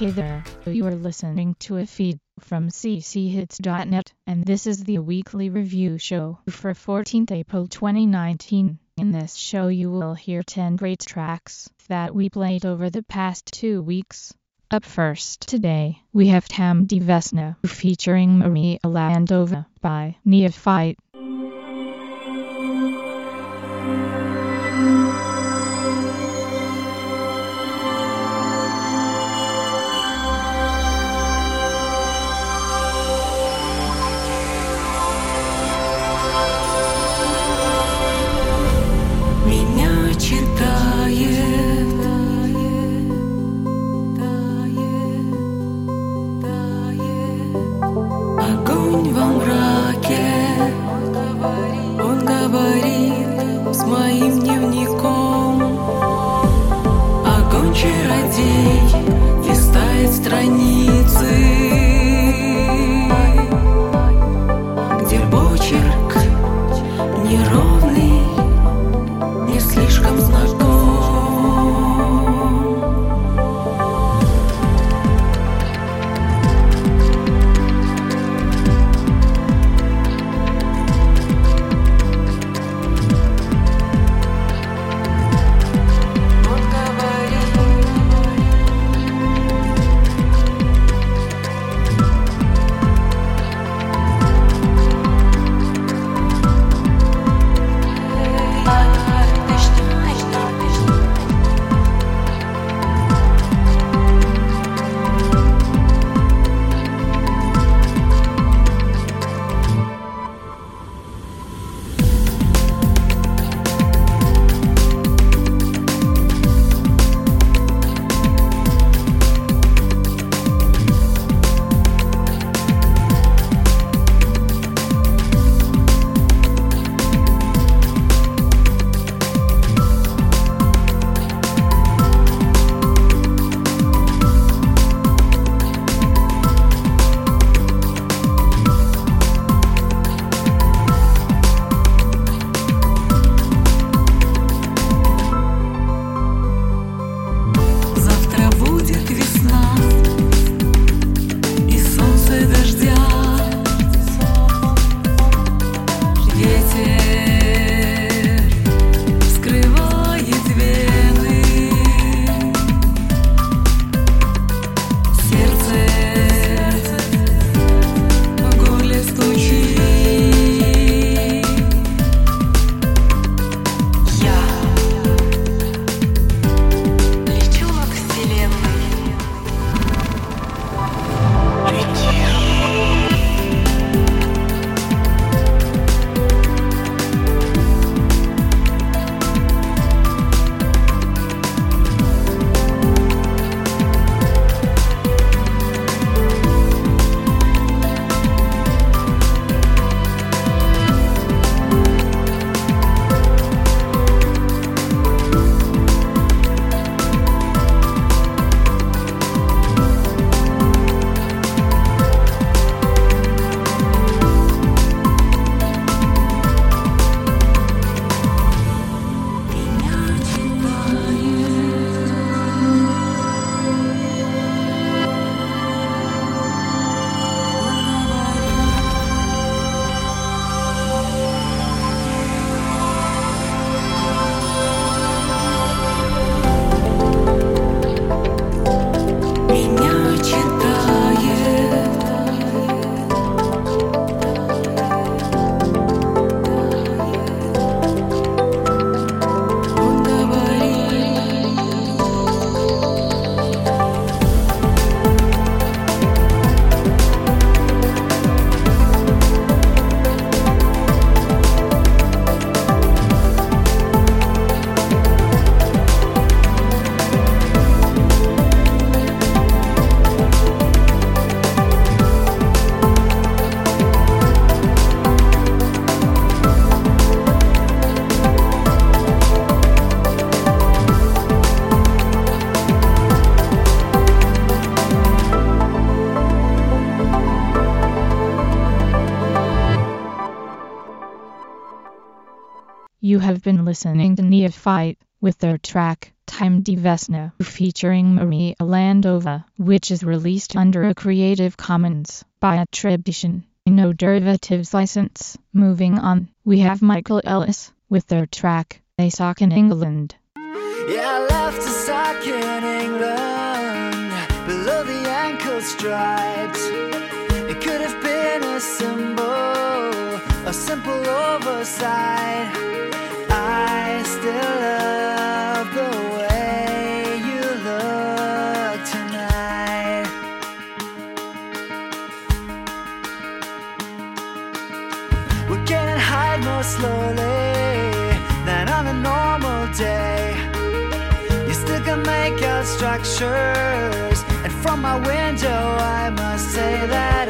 Hey there, you are listening to a feed from cchits.net, and this is the weekly review show for 14th April 2019. In this show, you will hear 10 great tracks that we played over the past two weeks. Up first today, we have Tam Divesna featuring Maria Landova by Neophyte. Listening to Neophyte with their track Time di Vesna featuring Maria Landova, which is released under a Creative Commons by attribution, no derivatives license. Moving on, we have Michael Ellis with their track They Sock in England. Yeah, more slowly than on a normal day. You still can make out structures, and from my window, I must say that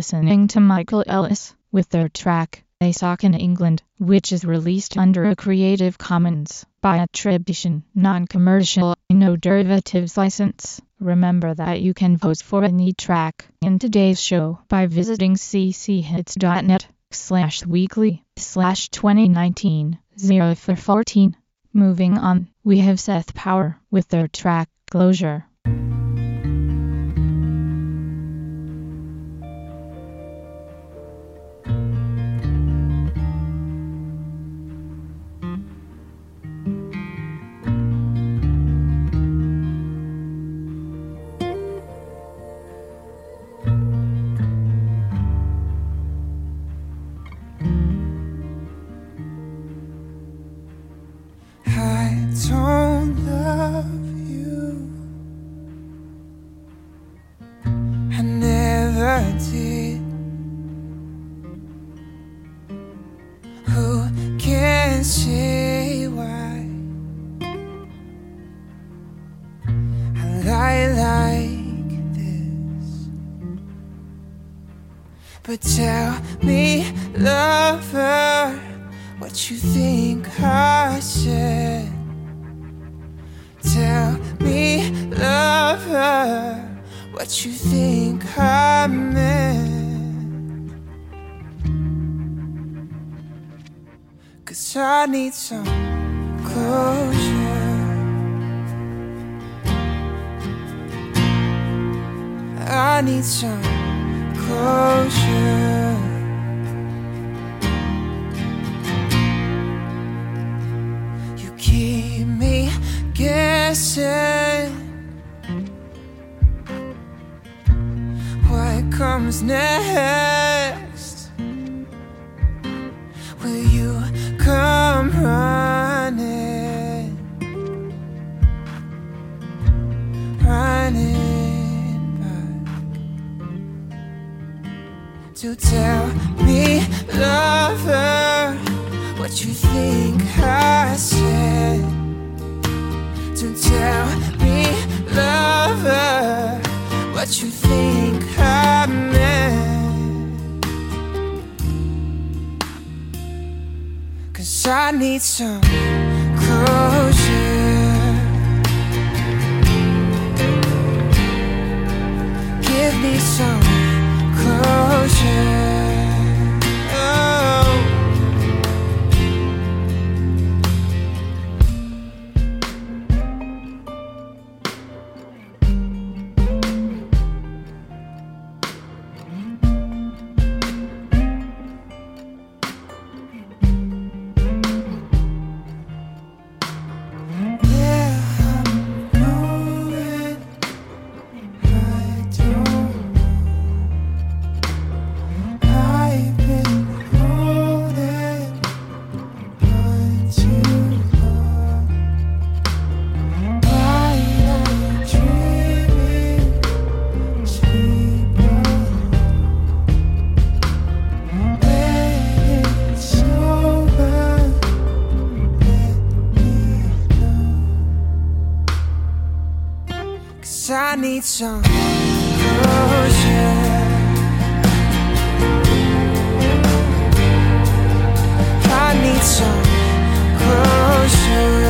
listening to Michael Ellis with their track They Sock in England, which is released under a Creative Commons by attribution, non-commercial, no derivatives license. Remember that you can vote for any track in today's show by visiting cchits.net slash weekly slash 2019 0 for 14. Moving on, we have Seth Power with their track Closure. Need some closure. I need some to tell me, lover, what you think I said. To tell me, lover, what you think I meant. Cause I need some closure. Closure. Oh. Need some closure. I need some closure.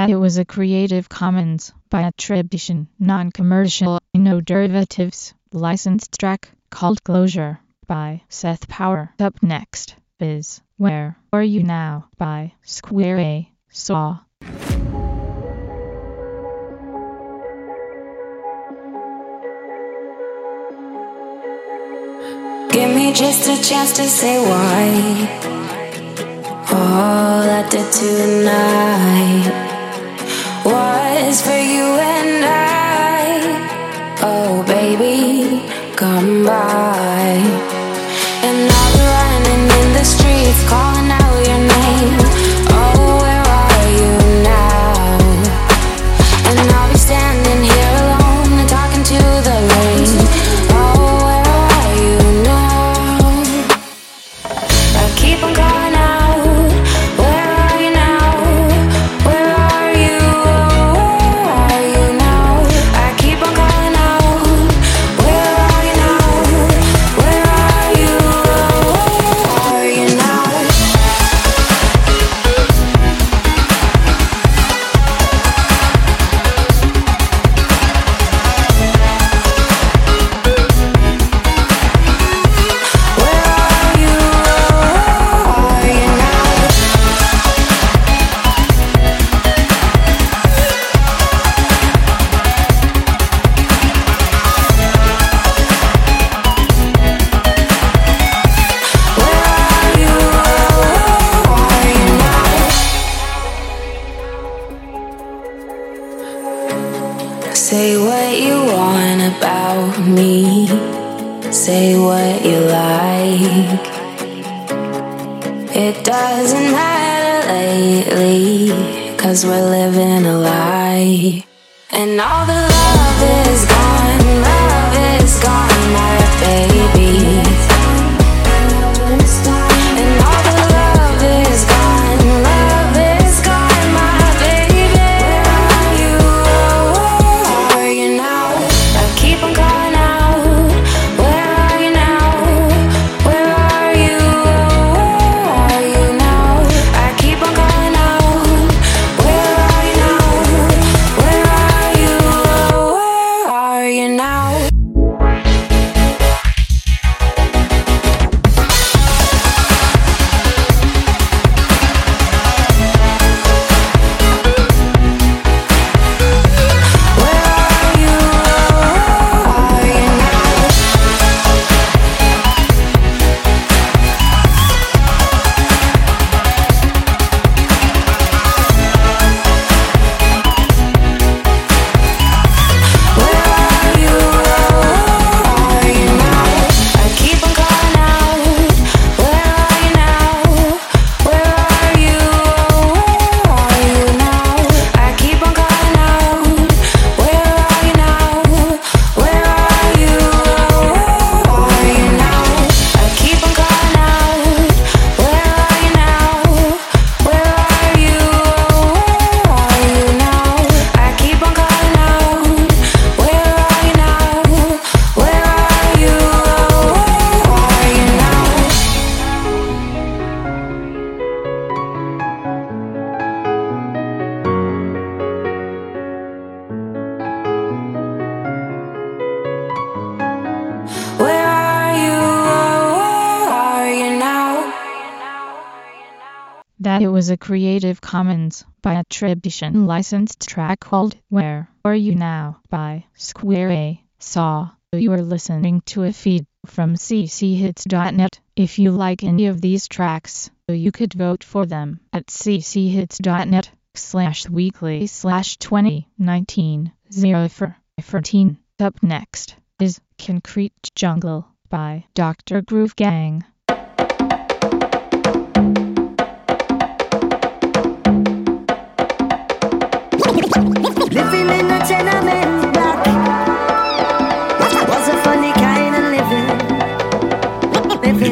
That it was a Creative Commons by attribution, non-commercial, no derivatives, licensed track called Closure by Seth Power. Up next is Where Are You Now by Square A Saw. Give me just a chance to say why. All I did tonight was for you cause we're living a lie. And all the love is gone, love is gone, my baby. A Creative Commons by attribution licensed track called Where Are You Now by Square A. Saw. You are listening to a feed from cchits.net. If you like any of these tracks, you could vote for them at cchits.net slash weekly slash 2019 0414. Up next is Concrete Jungle by Dr. Groove Gang.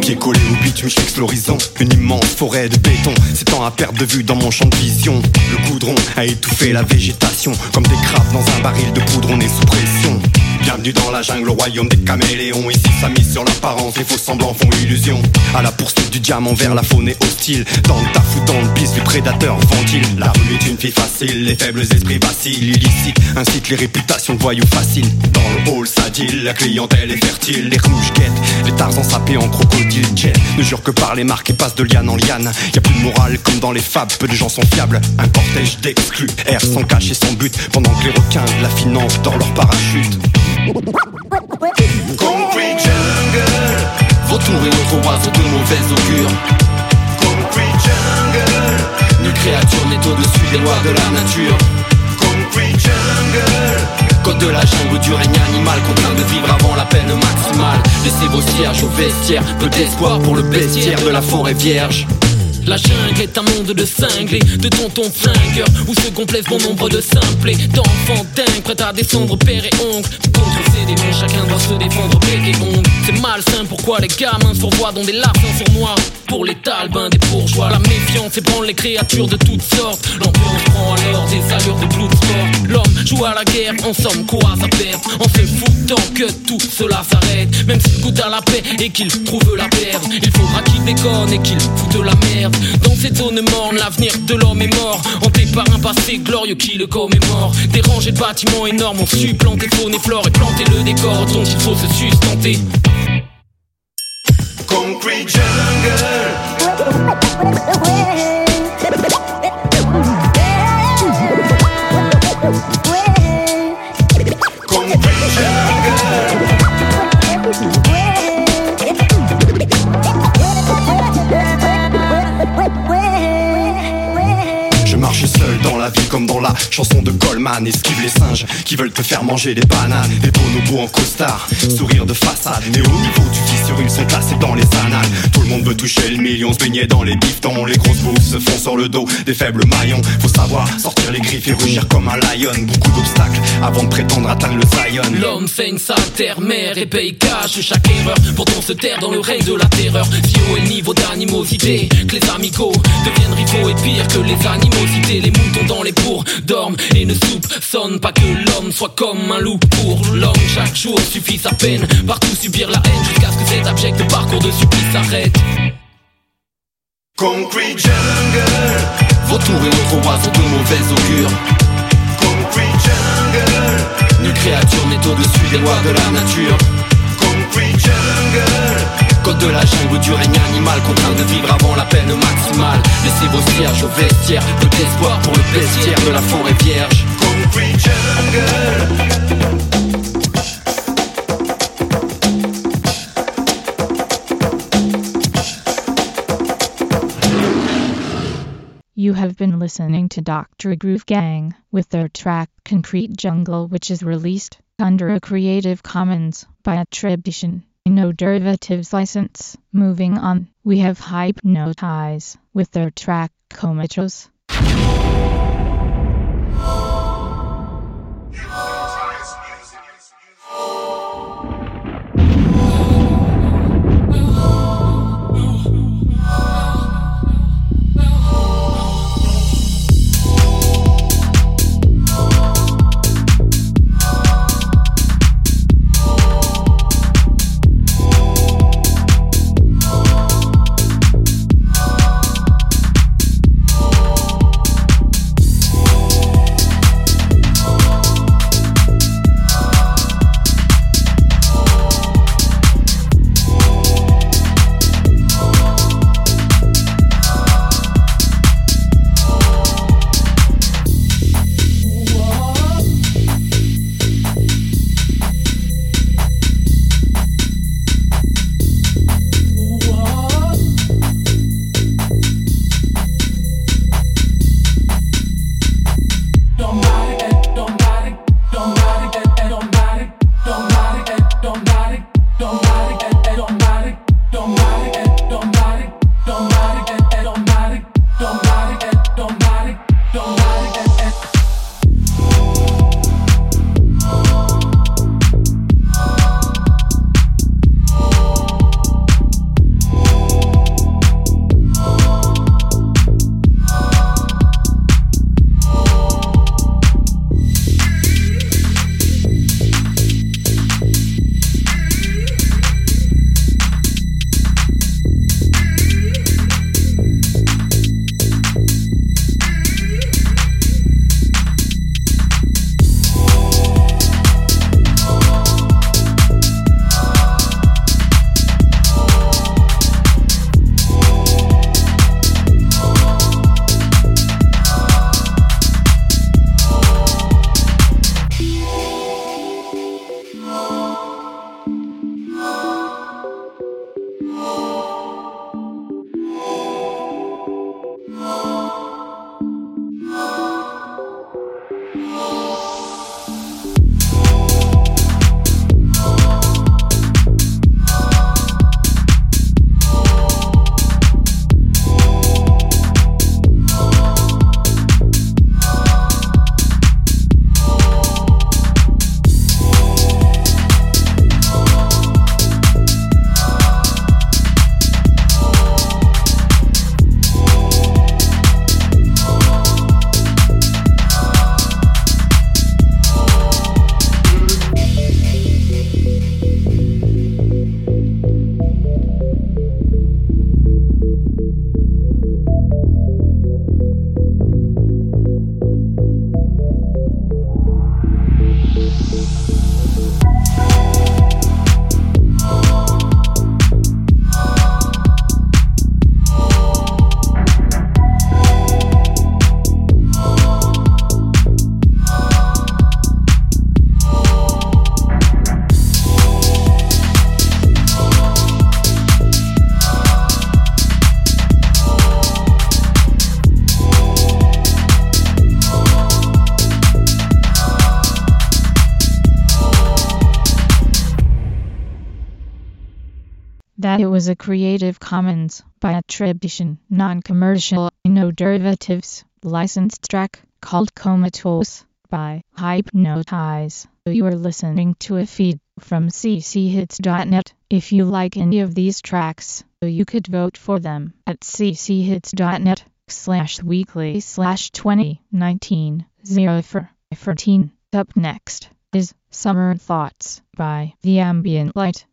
Pieds collés au bitume, je l'horizon. Une immense forêt de béton s'étend à perte de vue dans mon champ de vision. Le goudron a étouffé la végétation. Comme des crabes dans un baril de poudre, on est sous pression. Bienvenue dans la jungle, au royaume des caméléons. Ici, ça mise sur l'apparence, les faux semblants font illusion. À la poursuite du diamant vers la faune est hostile. Dans le taf ou dans le bis, les prédateurs ventilent. La rue est une fille facile, les faibles esprits vacillent. Illicite, incite les réputations de voyous faciles. Dans le hall, ça dit, la clientèle est fertile. Les rouges guettent, les tarzans sapés en crocodile. Jet ne jure que par les marques et passe de liane en liane. Y a plus de morale comme dans les fables, peu de gens sont fiables. Un cortège d'exclus, errent sans cacher son but. Pendant que les requins de la finance dorment leur parachute. Concrete jungle Vautour et autres oiseaux de mauvais augure Concrete jungle Nulle créature n'est au-dessus des lois de la nature. Concrete jungle Code de la jungle du règne animal Contraint de vivre avant la peine maximale. Laissez vos cierges au vestiaire Peu d'espoir pour le bestiaire de la forêt vierge la jungle est un monde de cinglés, de tontons flingueurs Où se complaisent bon nombre de simplés. D'enfants dingues prêts à descendre père et oncle. Contre ces démons, chacun doit se défendre bec et ongle. C'est malsain, pourquoi les gamins se fourvoient dans des larcins sournois? Pour les talbins, des bourgeois. La méfiance ébranle les créatures de toutes sortes. L'ambiance prend alors des allures de sport L'homme joue à la guerre, en somme quoi à perdre En se foutant que tout cela s'arrête. Même s'il goûte à la paix et qu'il trouve la perdre Il faudra qu'il déconne et qu'il foute la merde. Dans cette zone morne, l'avenir de l'homme est mort. Hanté par un passé glorieux qui le commémore. Des rangées de bâtiments énormes ont su planter faune et flore et planter le décor dont il faut se sustenter. Concrete jungle. Je marche seul dans la vie comme dans la Chanson de Goldman, esquive les singes qui veulent te faire manger des bananes. Des bonobos en costard, sourire de façade. Mais au niveau du ils sont placés dans les annales. Tout le monde veut toucher le million, se baigner dans les bifetons. Les grosses bouffes se font sur le dos des faibles maillons. Faut savoir sortir les griffes et rugir comme un lion. Beaucoup d'obstacles avant de prétendre atteindre le Zion. L'homme saigne sa terre, mère et paye cash chaque erreur. Pourtant se taire dans le règne de la terreur. Si haut est le niveau d'animosité, que les amicaux deviennent rivaux et pire que les animosités. Les moutons dans les dorment et ne soupçonnent pas que l'homme soit comme un loup. Pour l'homme, chaque jour suffit sa peine. Partout subir la haine jusqu'à ce que cet abject parcours de supplice s'arrête. Concrete jungle Vautour et autres oiseaux de mauvais augure Concrete jungle Nulle créature n'est au-dessus des lois de la nature Concrete jungle Code de la jungle du règne animal Contraint de vivre avant la peine maximale. Laissez vos cierges au vestiaire Peu d'espoir pour le bestiaire de la forêt vierge. Concrete jungle. You have been listening to Dr. Groove Gang with their track Concrete Jungle, which is released under a Creative Commons by attribution, no derivatives license. Moving on, we have Hypnotize with their track Comatose. Creative Commons by attribution, non-commercial, no derivatives, licensed track called Comatose by Hypnotize. You are listening to a feed from cchits.net. If you like any of these tracks, you could vote for them at cchits.net slash weekly slash 2019 14. Up next is Summer Thoughts by The Ambient Light.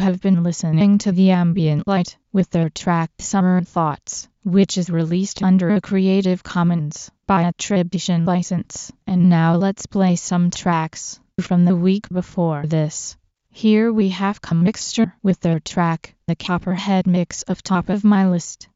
Have been listening to The Ambient Light with their track Summer Thoughts, which is released under a Creative Commons by attribution license. And now let's play some tracks from the week before this. Here we have Commixture with their track The Copperhead Mix of Top of My List.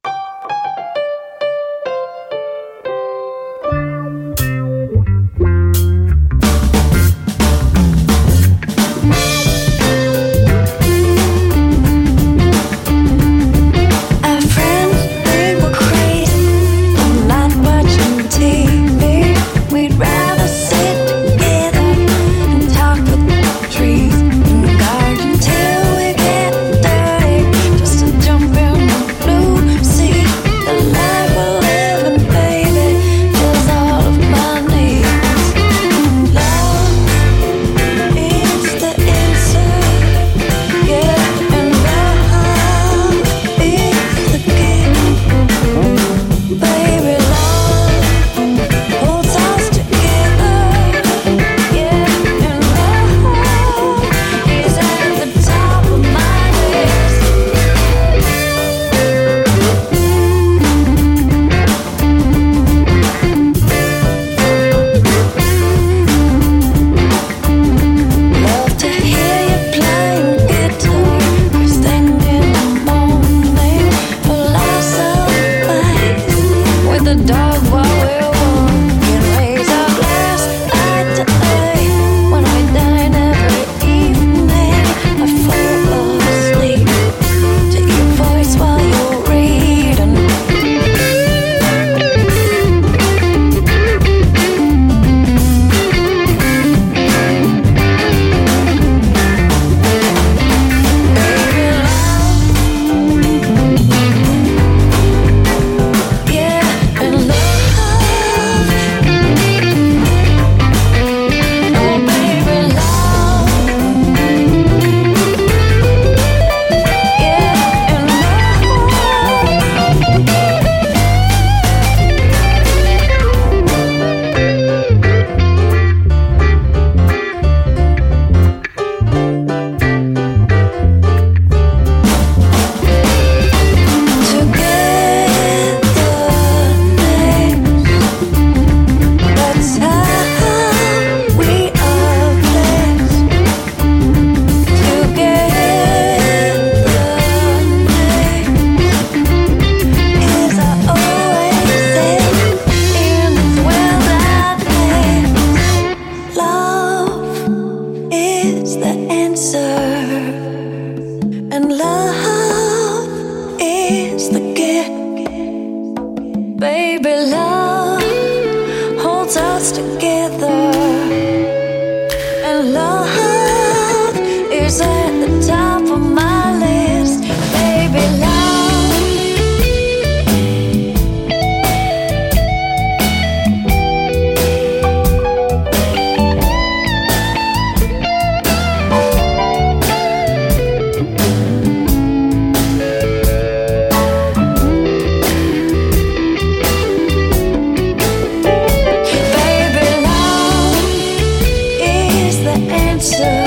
Answer.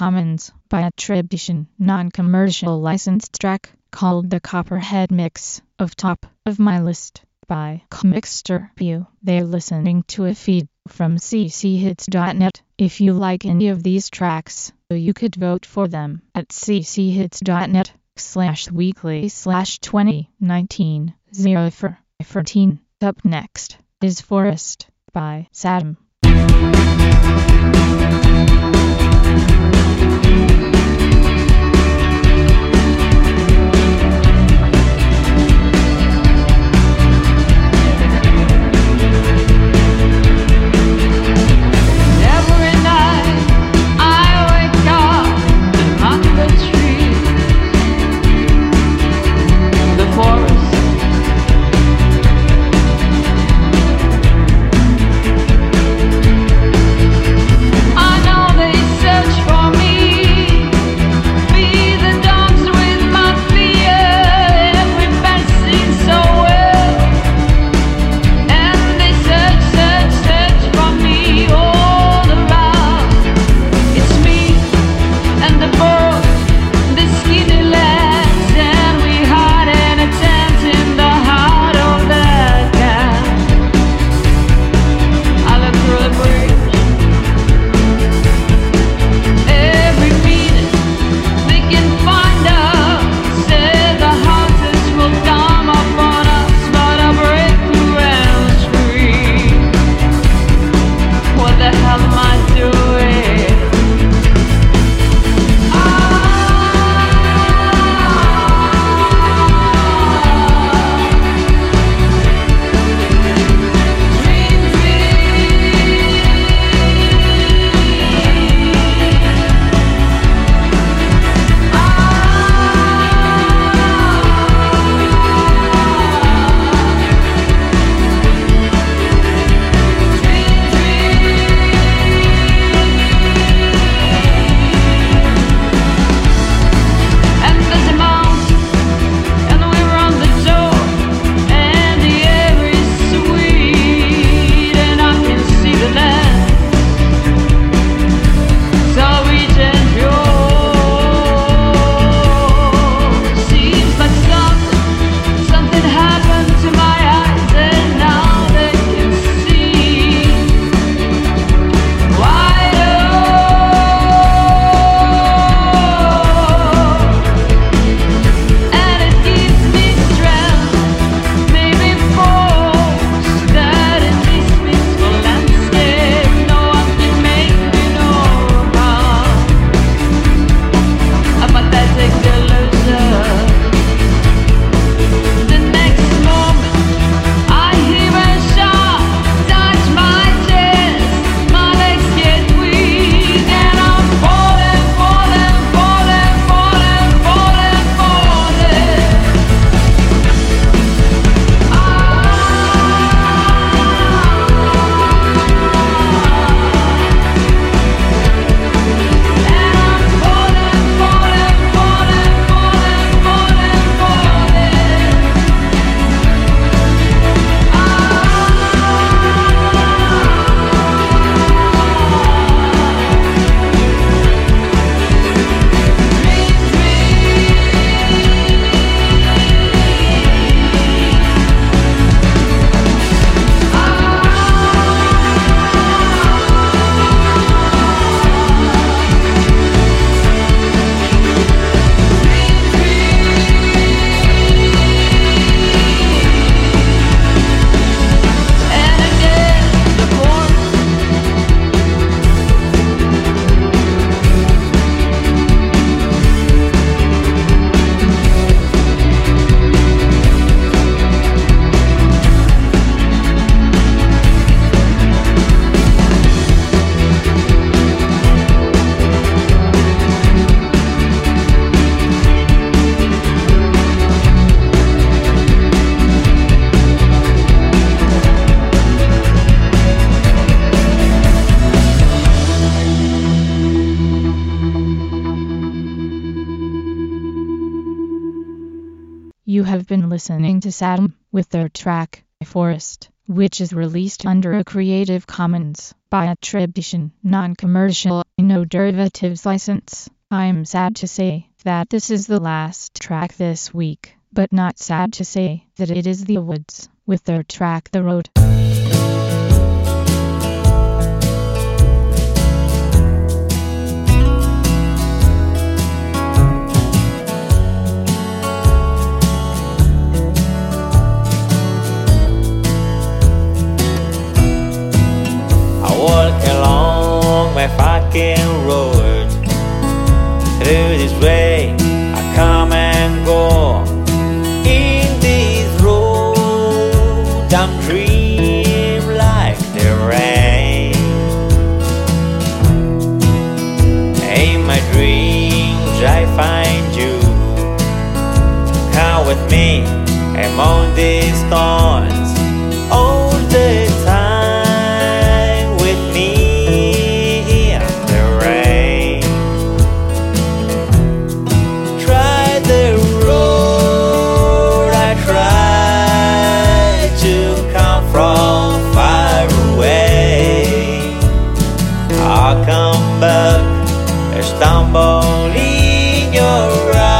Commons by attribution, non-commercial licensed track called the Copperhead Mix of Top of My List by Mixter View. They're listening to a feed from cchits.net. If you like any of these tracks, you could vote for them at cchits.net slash weekly slash 2019 04 14. Up next is Forest by Saddam. You have been listening to Sadam with their track, Forest, which is released under a Creative Commons by attribution, non-commercial, no derivatives license. I'm sad to say that this is the last track this week, but not sad to say that it is The Woods with their track The Road. about. There's stumble in your eyes.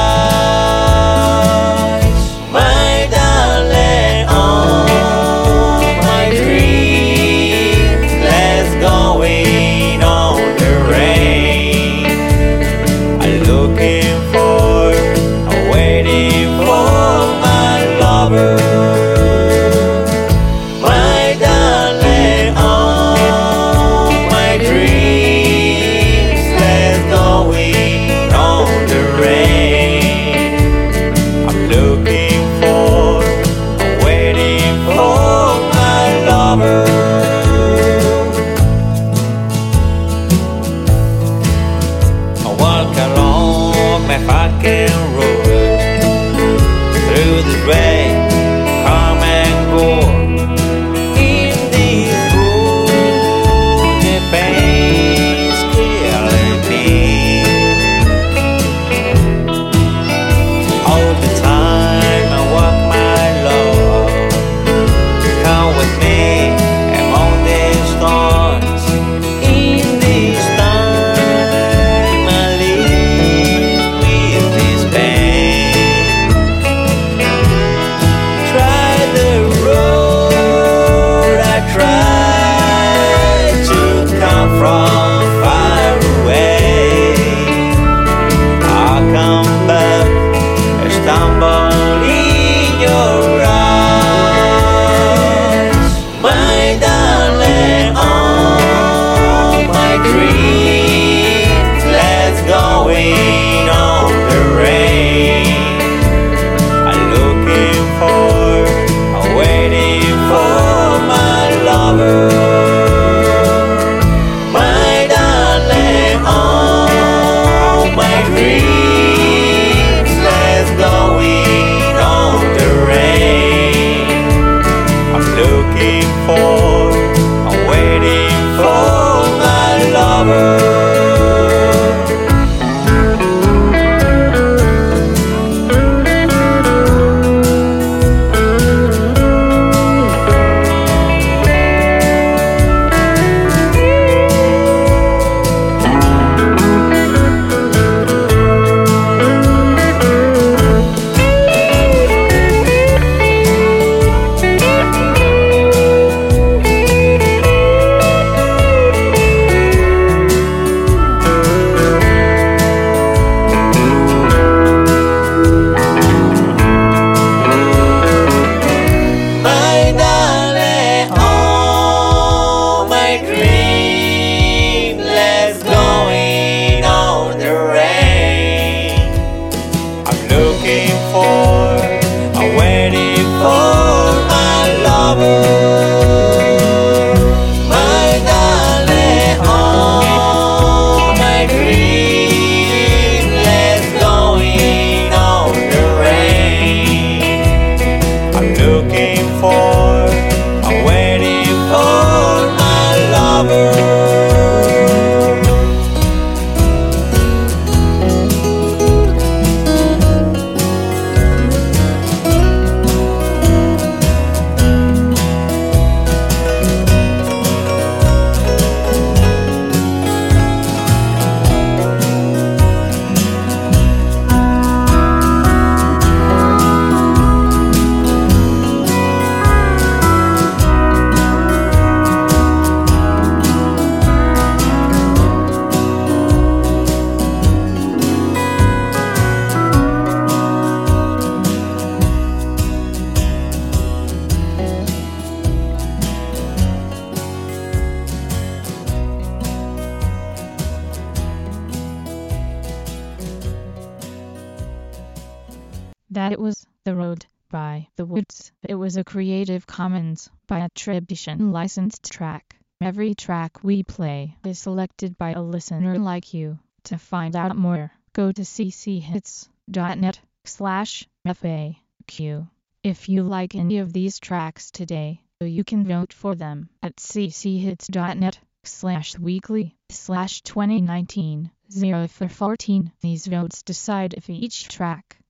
That it was The Road by The Woods. It was a Creative Commons by attribution licensed track. Every track we play is selected by a listener like you. To find out more, go to cchits.net slash FAQ. If you like any of these tracks today, you can vote for them at cchits.net slash weekly slash 2019 0 for 14. These votes decide if each track